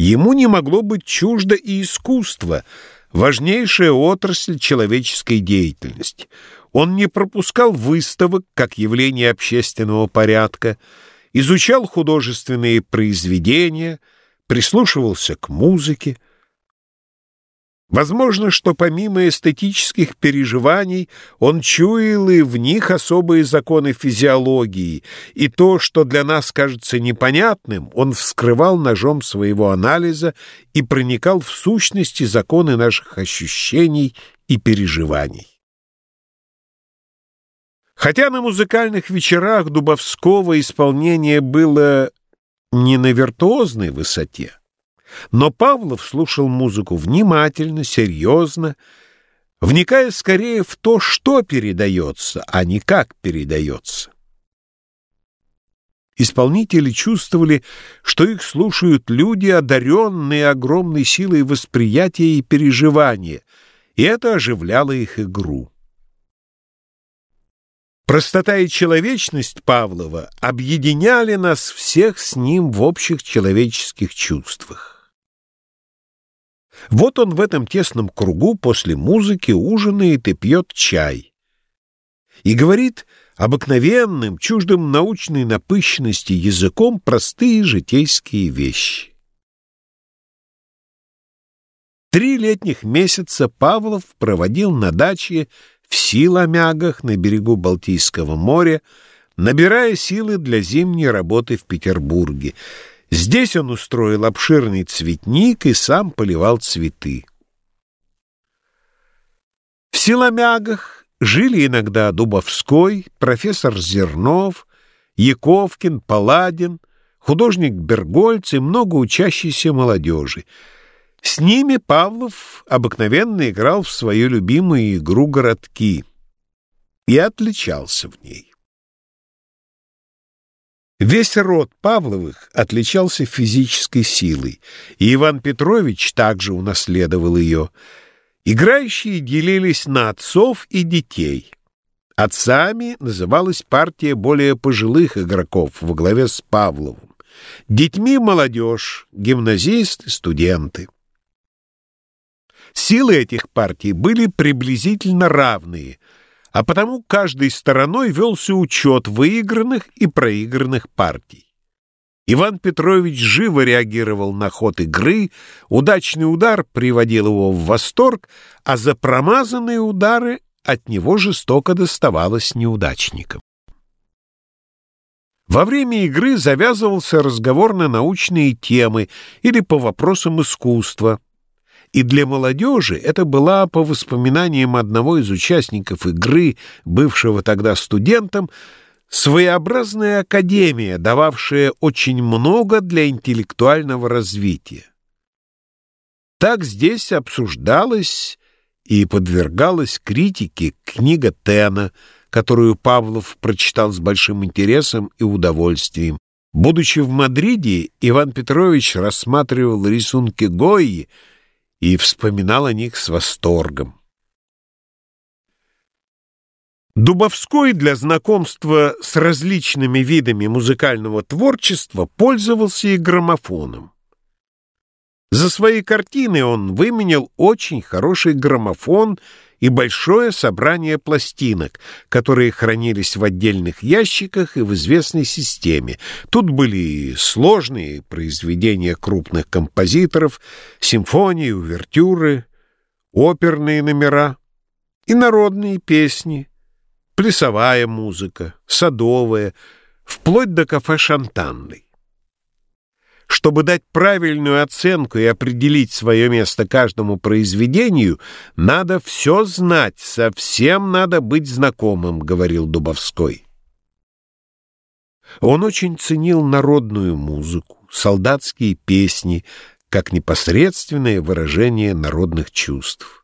Ему не могло быть чуждо и искусство, важнейшая отрасль человеческой деятельности. Он не пропускал выставок как явление общественного порядка, изучал художественные произведения, прислушивался к музыке, Возможно, что помимо эстетических переживаний он чуял и в них особые законы физиологии, и то, что для нас кажется непонятным, он вскрывал ножом своего анализа и проникал в сущности законы наших ощущений и переживаний. Хотя на музыкальных вечерах Дубовского исполнение было не на виртуозной высоте, но Павлов слушал музыку внимательно, серьезно, вникая скорее в то, что передается, а не как передается. Исполнители чувствовали, что их слушают люди, одаренные огромной силой восприятия и переживания, и это оживляло их игру. Простота и человечность Павлова объединяли нас всех с ним в общих человеческих чувствах. Вот он в этом тесном кругу после музыки ужинает и пьет чай. И говорит обыкновенным, чуждым научной напыщенности языком простые житейские вещи. Три летних месяца Павлов проводил на даче в Силамягах на берегу Балтийского моря, набирая силы для зимней работы в Петербурге — Здесь он устроил обширный цветник и сам поливал цветы. В Силомягах жили иногда Дубовской, профессор Зернов, Яковкин, Паладин, художник Бергольц и много учащейся молодежи. С ними Павлов обыкновенно играл в свою любимую игру «Городки» и отличался в ней. Весь род Павловых отличался физической силой, и Иван Петрович также унаследовал ее. Играющие делились на отцов и детей. Отцами называлась партия более пожилых игроков во главе с Павловым. Детьми — молодежь, гимназисты, студенты. Силы этих партий были приблизительно равные — а потому каждой стороной велся учет выигранных и проигранных партий. Иван Петрович живо реагировал на ход игры, удачный удар приводил его в восторг, а за промазанные удары от него жестоко доставалось неудачникам. Во время игры завязывался разговор на научные темы или по вопросам искусства, и для молодежи это была, по воспоминаниям одного из участников игры, бывшего тогда студентом, своеобразная академия, дававшая очень много для интеллектуального развития. Так здесь обсуждалась и подвергалась критике книга Тена, которую Павлов прочитал с большим интересом и удовольствием. Будучи в Мадриде, Иван Петрович рассматривал рисунки Гойи, и вспоминал о них с восторгом. Дубовской для знакомства с различными видами музыкального творчества пользовался и граммофоном. За свои картины он выменял очень хороший граммофон и большое собрание пластинок, которые хранились в отдельных ящиках и в известной системе. Тут были сложные произведения крупных композиторов, симфонии, увертюры, оперные номера и народные песни, плясовая музыка, садовая, вплоть до кафе «Шантанный». Чтобы дать правильную оценку и определить свое место каждому произведению, надо все знать, совсем надо быть знакомым, говорил Дубовской. Он очень ценил народную музыку, солдатские песни, как непосредственное выражение народных чувств.